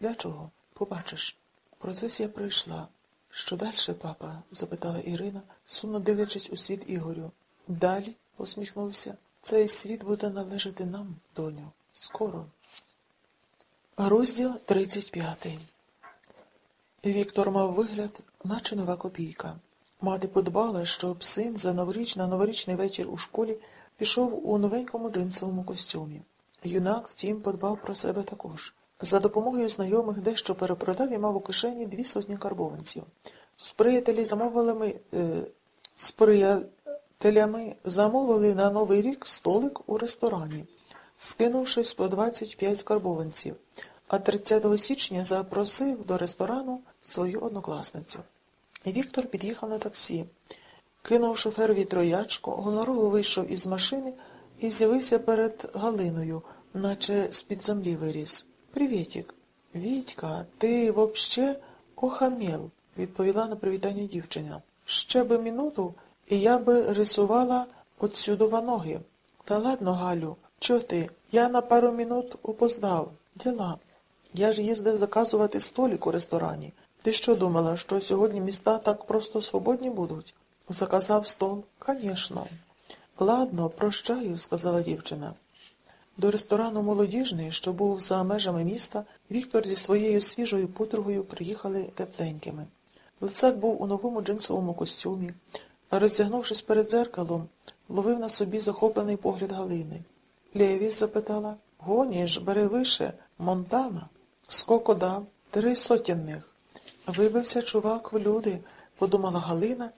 Для чого? Побачиш. Процесія прийшла. Що далі, папа? запитала Ірина, сумно дивлячись у світ Ігорю. Далі, посміхнувся, цей світ буде належати нам, доню. Скоро. Розділ 35 Віктор мав вигляд, наче нова копійка. Мати подбала, щоб син за новоріч на новорічний вечір у школі пішов у новенькому джинсовому костюмі. Юнак, втім, подбав про себе також. За допомогою знайомих дещо перепродав і мав у кишені дві сотні карбованців. З приятелі замовили е, з приятелями замовили на Новий рік столик у ресторані, скинувши 125 карбованців, а 30 січня запросив до ресторану свою однокласницю. Віктор під'їхав на таксі. Кинув шоферові троячку, гонорово вийшов із машини і з'явився перед Галиною, наче з-під землі виріс. Привітік. Вітька, ти вообще охамєл, відповіла на привітання дівчина. Ще би минуту, і я би рисувала отсюдова ноги. Та ладно, Галю, чо ти? Я на пару минут опоздав. Діла. Я ж їздив заказувати столик у ресторані. Ти що думала, що сьогодні міста так просто свободні будуть? Заказав стол? Конечно. Ладно, прощаю, сказала дівчина. До ресторану молодіжний, що був за межами міста, Віктор зі своєю свіжою подругою приїхали тепленькими. Лицак був у новому джинсовому костюмі, а розтягнувшись перед дзеркалом, ловив на собі захоплений погляд Галини. Лєвіс запитала Гоніш, бери више, Монтана. Скоко дав? Три сотенних. Вибився чувак в люди, подумала Галина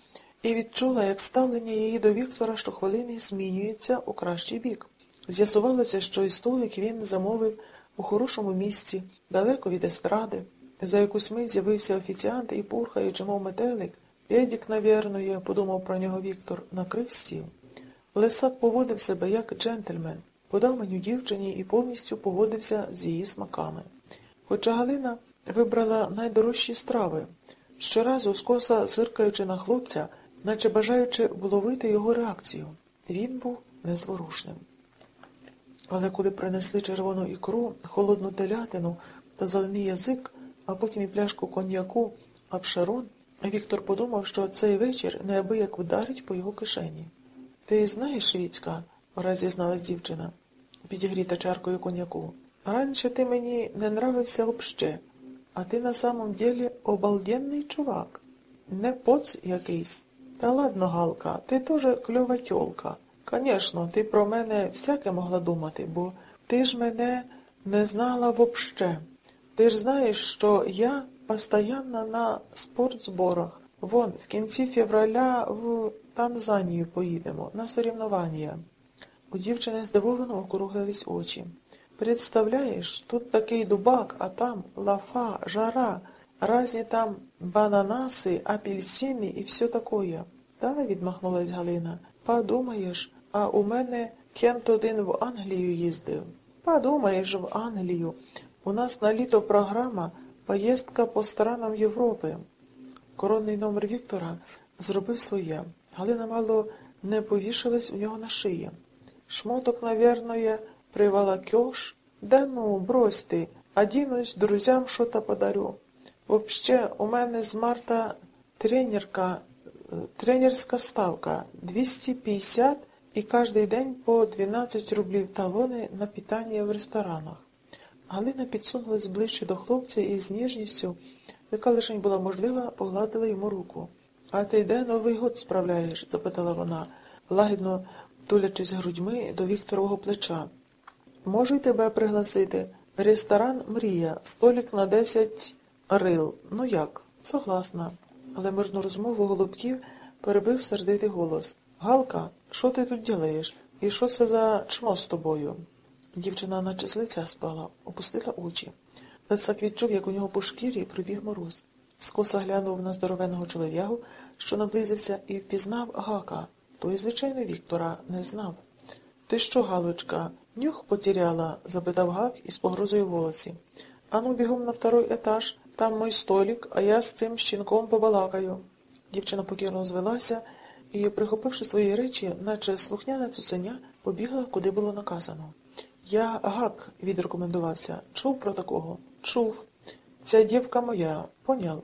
і відчула, як ставлення її до Віктора щохвилини змінюється у кращий бік. З'ясувалося, що і столик він замовив у хорошому місці, далеко від естради. За якусь мить з'явився офіціант і, пурхаючи, мов метелик, Пєдік, навірно, подумав про нього Віктор, накрив стіл. Лисак поводив себе як джентльмен, подав меню дівчині і повністю погодився з її смаками. Хоча Галина вибрала найдорожчі страви, щоразу скоса зиркаючи на хлопця, наче бажаючи вловити його реакцію. Він був незворушним. Але коли принесли червону ікру, холодну телятину та зелений язик, а потім і пляшку коньяку, абшарон, Віктор подумав, що цей вечір неабияк вдарить по його кишені. Ти знаєш, Вітька, враз зізналась дівчина, підігріта чаркою коньяку. Раніше ти мені не нравився вообще, а ти на самом ділі обалденний чувак. Не поц якийсь. Та ладно, Галка, ти теж кльова тьолка. Конечно, ти про мене всяке могла думати, бо ти ж мене не знала вообще. Ти ж знаєш, що я постоянно на спортзборах. Вон, в кінці февраля в Танзанію поїдемо на соревновання. У дівчини здивовано округлились очі. Представляєш, тут такий дубак, а там лафа, жара, разні там бананаси, апельсини і все такое. Да, відмахнулась Галина. Подумаєш, а у мене Кент один в Англію їздив. Подумаєш, в Англію. У нас на літо програма поїздка по странам Європи. Коронний номер Віктора зробив своє. Галина мало не повішалась у нього на шиї. Шмоток, є, приволокешь? Да ну, брось ти, одінусь друзям що-то подарю. Вообще, у мене з марта тренерка, тренерська ставка 250 і кожний день по 12 рублів талони на питання в ресторанах. Галина підсунулась ближче до хлопця і з ніжністю, яка лише була можлива, погладила йому руку. А ти де Новий год справляєш? запитала вона, лагідно тулячись грудьми до Вікторового плеча. Можу й тебе пригласити. Ресторан Мрія, столик на десять рил. Ну як? Согласна. Але мирну розмову голубків перебив сердитий голос. Галка, що ти тут ділаєш? І що це за чмо з тобою? Дівчина наче з лиця спала, опустила очі. Лисак відчув, як у нього по шкірі пробіг мороз. Скоса глянув на здоровеного чолов'ягу, що наблизився, і впізнав Гака. Той, звичайно, Віктора не знав. Ти що, Галочка, нюх потеряла? запитав Гак із погрозою в голосі. Ану, бігом на второй етаж, там мій столик, а я з цим щінком побалакаю. Дівчина покірно звелася і, прихопивши свої речі, наче слухняна цуценя, побігла, куди було наказано. Я гак, відрекомендувався. Чув про такого? Чув. Ця дівка моя, понял?